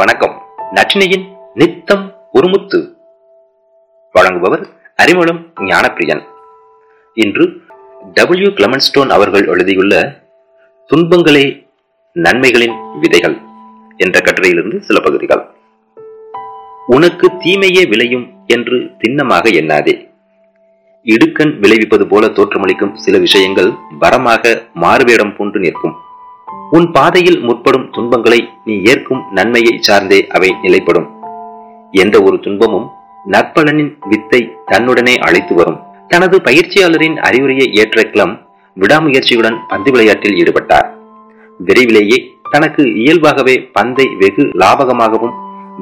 வணக்கம். நச்சினையின் நித்தம் ஒருமுத்து வழங்குபவர் அறிமுகம் ஞானப்பிரியன். இன்று டபிள்யூ கிளமன்ஸ்டோன் அவர்கள் எழுதியுள்ள துன்பங்களே நன்மைகளின் விதைகள் என்ற கட்டுரையிலிருந்து சில பகுதிகள். உனக்கு தீமையே விளையும் என்று திண்ணமாக எண்ணாதே. இடுக்கண் விளைவிப்பது போல தோற்றமளிக்கும் சில விஷயங்கள் வரமாக மாறுவேடம் பூண்டு நிற்கும். உன் பாதையில் முற்படும் துன்பங்களை நீ ஏற்கும் நன்மையை சார்ந்தே அவை நிலைப்படும். எந்த ஒரு துன்பமும் நற்பலனின் வித்தை தன்னுடனே அழைத்து வரும். தனது பயிற்சியாளரின் அறிவுரையை ஏற்ற கிளம் விடாமுயற்சியுடன் பந்து விளையாட்டில் ஈடுபட்டார். விரைவிலேயே தனக்கு இயல்பாகவே பந்தை வெகு லாபகமாகவும்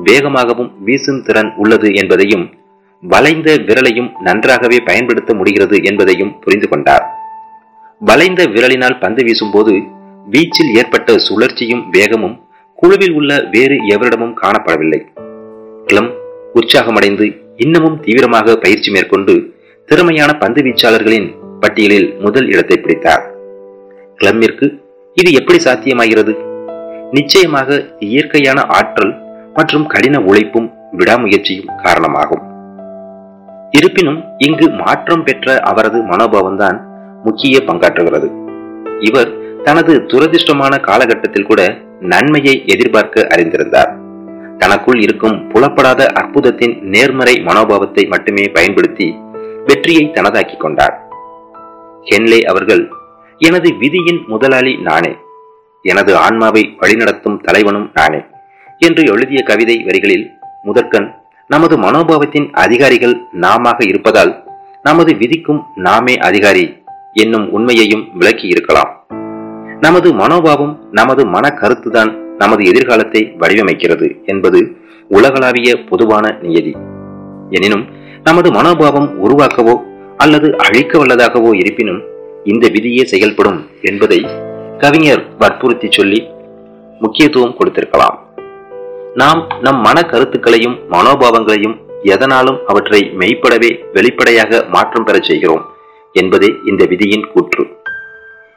வேகமாகவும் வீசும் திறன் உள்ளது என்பதையும் வளைந்த விரலையும் நன்றாகவே பயன்படுத்த முடிகிறது என்பதையும் புரிந்து கொண்டார். வளைந்த விரலினால் பந்து வீசும்போது வீச்சில் ஏற்பட்ட சுழற்சியும் வேகமும் குழுவில் உள்ள வேறு எவரிடமும் காணப்படவில்லை. கிளம் உற்சாகமடைந்து இன்னமும் தீவிரமாக பயிற்சி மேற்கொண்டு திறமையான பந்து வீச்சாளர்களின் பட்டியலில் முதல் இடத்தை பிடித்தார். கிளம்மிற்கு இது எப்படி சாத்தியமாகிறது? நிச்சயமாக இயற்கையான ஆற்றல் மற்றும் கடின உழைப்பும் விடாமுயற்சியும் காரணமாகும். இருப்பினும் இங்கு மாற்றம் பெற்ற அவரது மனோபாவம்தான் முக்கிய பங்காற்றுகிறது. இவர் தனது துரதிருஷ்டமான காலகட்டத்தில் கூட நன்மையை எதிர்பார்க்க அறிந்திருந்தார். தனக்குள் இருக்கும் புலப்படாத அற்புதத்தின் நேர்மறை மனோபாவத்தை மட்டுமே பயன்படுத்தி வெற்றியை தனதாக்கிக் கொண்டார். ஹென்லே அவர்கள் எனது விதியின் முதலாளி நானே. எனது ஆன்மாவை வழிநடத்தும் தலைவனும் நானே. என்று எழுதிய கவிதை வரிகளில் முதற்கண் நமது மனோபாவத்தின் அதிகாரிகள் நாமாக இருப்பதால் நமது விதிக்கும் நாமே அதிகாரி என்னும் உண்மையையும் விளக்கி இருக்கலாம் நமது மனோபாவம் நமது மன கருத்துதான் நமது எதிர்காலத்தை வடிவமைக்கிறது என்பது உலகளாவிய பொதுவான நியதி. எனினும் நமது மனோபாவம் உருவாக்கவோ அல்லது அழிக்க வல்லதாகவோ இருப்பினும் இந்த விதியே செயல்படும் என்பதை கவிஞர் வற்புறுத்தி சொல்லி முக்கியத்துவம் கொடுத்திருக்கலாம். நாம் நம் மன கருத்துக்களையும் மனோபாவங்களையும் எதனாலும் அவற்றை மெய்ப்படவே வெளிப்படையாக மாற்றம் பெறச் செய்கிறோம் என்பதே இந்த விதியின் கூற்று.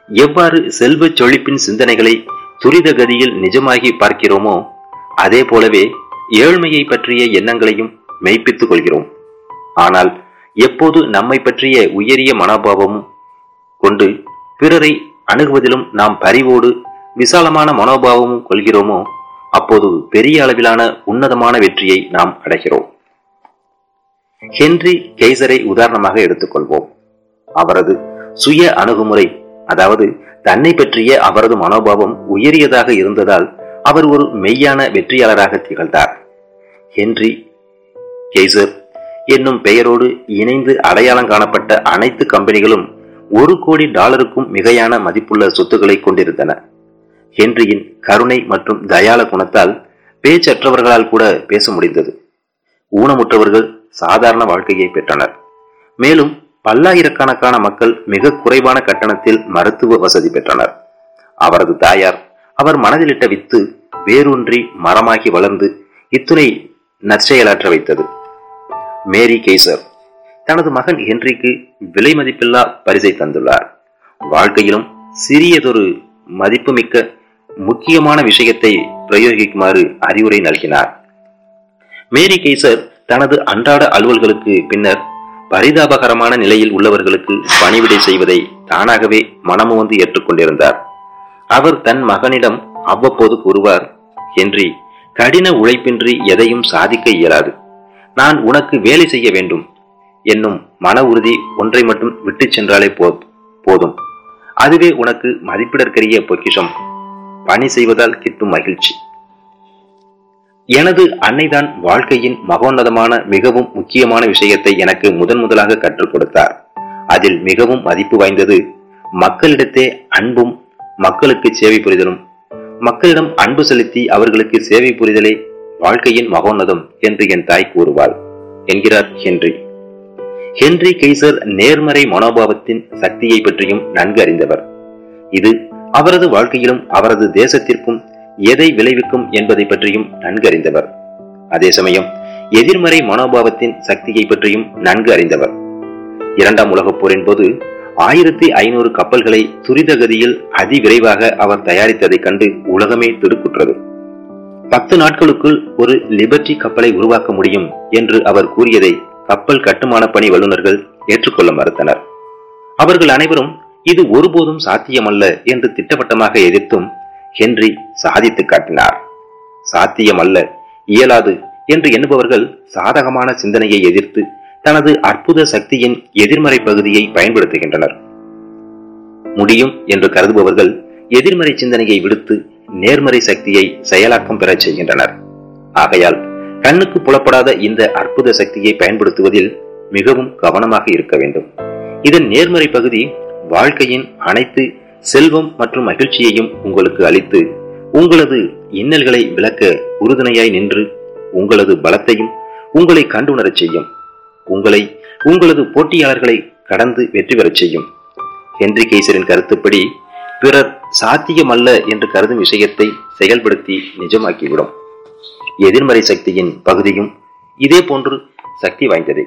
எவ்வாறு செல்வ செழிப்பின் சிந்தனைகளை துரித கதியில் நிஜமாகி பார்க்கிறோமோ அதே போலவே ஏழ்மையை பற்றிய எண்ணங்களையும் மெய்ப்பித்துக் கொள்கிறோம். ஆனால் எப்போது நம்மை பற்றிய உயரிய மனோபாவமும் கொண்டு பிறரை அணுகுவதிலும் நாம் பரிவோடு விசாலமான மனோபாவமும் கொள்கிறோமோ அப்போது பெரிய அளவிலான உன்னதமான வெற்றியை நாம் அடைகிறோம். ஹென்றி கெய்சரை உதாரணமாக எடுத்துக்கொள்வோம். அவரது சுய அணுகுமுறை அதாவது தன்னை பற்றிய அவரது மனோபாவம் உயரியதாக இருந்ததால் அவர் ஒரு மெய்யான வெற்றியாளராக திகழ்ந்தார். ஹென்றி கெய்சர் என்னும் பெயரோடு இணைந்து அடையாளம் காணப்பட்ட அனைத்து கம்பெனிகளும் ஒரு கோடி டாலருக்கும் மிகையான மதிப்புள்ள சொத்துக்களை கொண்டிருந்தன. ஹென்ரியின் கருணை மற்றும் தயால குணத்தால் பேச்சற்றவர்களால் கூட பேச முடிந்தது. ஊனமுற்றவர்கள் சாதாரண வாழ்க்கையை பெற்றனர். மேலும் பல்லாயிரக்கணக்கான மக்கள் மிக குறைவான கட்டணத்தில் மருத்துவ வசதி பெற்றனர். அவரது தாயார் அவர் மனதிலிட்ட வித்து வேரூன்றி மரமாகி வளர்ந்து இத்துணை நற்செயலாற்ற வைத்தது. மேரி கெய்சர் தனது மகன் ஹென்றிக்கு விலை மதிப்பில்லா பரிசை தந்துள்ளார். வாழ்க்கையிலும் சிறியதொரு மதிப்புமிக்க முக்கியமான விஷயத்தை பிரயோகிக்குமாறு அறிவுரை நல்கினார். மேரி கெய்சர் தனது அன்றாட அலுவல்களுக்கு பின்னர் பரிதாபகரமான நிலையில் உள்ளவர்களுக்கு பணிவிடை செய்வதை தானாகவே மனமு வந்து ஏற்றுக்கொண்டிருந்தார். அவர் தன் மகனிடம் அவ்வப்போது கூறுவார் ஹென்றி கடின உழைப்பின்றி எதையும் சாதிக்க இயலாது. நான் உனக்கு வேலை செய்ய வேண்டும். என்னும் மன உறுதி ஒன்றை மட்டும் விட்டு சென்றாலே போதும். அதுவே உனக்கு மதிப்பிடற்கரிய பொக்கிஷம். பணி செய்வதால் கிட்டும் மகிழ்ச்சி. எனது அன்னைதான் வாழ்க்கையின் மகோன்னதமான மிகவும் முக்கியமான விஷயத்தை எனக்கு முதன் முதலாக கற்றுக் கொடுத்தார். அதில் மிகவும் மதிப்பு வாய்ந்தது மக்களிடத்தே அன்பும் மக்களுக்கு சேவை புரிதலும். மக்களிடம் அன்பு செலுத்தி அவர்களுக்கு சேவை புரிதலே வாழ்க்கையின் மகோன்னதம் என்று என் தாய் கூறுவாள். என்கிறார் ஹென்றி. ஹென்றி கெய்சர் நேர்மறை மனோபாவத்தின் சக்தியை பற்றியும் நன்கு அறிந்தவர். இது அவரது வாழ்க்கையிலும் அவரது தேசத்திற்கும் எதை விளைவிக்கும் என்பதை பற்றியும் நன்கு அறிந்தவர் அதே சமயம் எதிர்மறை மனோபாவத்தின் சக்தியை பற்றியும் நன்கு அறிந்தவர் இரண்டாம் உலகப் போரின் போது ஆயிரத்தி ஐநூறு கப்பல்களை துரித கதியில் அதிவிரைவாக அவர் தயாரித்ததைக் கண்டு உலகமே திடுக்குற்றது. பத்து நாட்களுக்குள் ஒரு லிபர்டி கப்பலை உருவாக்க முடியும் என்று அவர் கூறியதை கப்பல் கட்டுமான பணி வல்லுநர்கள் ஏற்றுக்கொள்ள மறுத்தனர். அவர்கள் அனைவரும் இது ஒருபோதும் சாத்தியமல்ல என்று திட்டவட்டமாக எதிர்த்தும் ஹென்றி சாதித்து காட்டினார். சாத்தியமல்ல இயலாது என்று எண்ணுபவர்கள் சாதகமான சிந்தனையை எதிர்த்து தனது அற்புத சக்தியின் எதிர்மறை பகுதியை பயன்படுத்துகின்றனர். முடியும் என்று கருதுபவர்கள் எதிர்மறை சிந்தனையை விடுத்து நேர்மறை சக்தியை செயலாக்கம் பெறச் செய்கின்றனர். ஆகையால் கண்ணுக்கு புலப்படாத இந்த அற்புத சக்தியை பயன்படுத்துவதில் மிகவும் கவனமாக இருக்க வேண்டும். இதன் நேர்மறை பகுதி வாழ்க்கையின் அனைத்து செல்வம் மற்றும் மகிழ்ச்சியையும் உங்களுக்கு அளித்து உங்களது இன்னல்களை விளக்க உறுதுணையாய் நின்று உங்களது பலத்தையும் உங்களை கண்டுணரச் செய்யும். உங்களை உங்களது போட்டியாளர்களை கடந்து வெற்றி பெறச் செய்யும். ஹென்றி கேசரின் கருத்துப்படி பிறர் சாத்தியமல்ல என்று கருதும் விஷயத்தை செயல்படுத்தி நிஜமாக்கிவிடும். எதிர்மறை சக்தியின் பகுதியும் இதே போன்று சக்தி வாய்ந்ததே.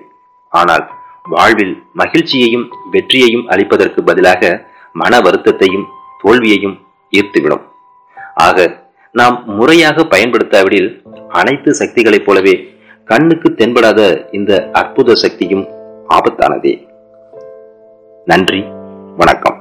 ஆனால் வாழ்வில் மகிழ்ச்சியையும் வெற்றியையும் அளிப்பதற்கு பதிலாக மன வருத்தத்தையும் தோல்வியையும் ஈர்த்துவிடும். ஆக நாம் முறையாக பயன்படுத்தாவிடில் அனைத்து சக்திகளைப் போலவே கண்ணுக்கு தென்படாத இந்த அற்புத சக்தியும் ஆபத்தானதே. நன்றி வணக்கம்.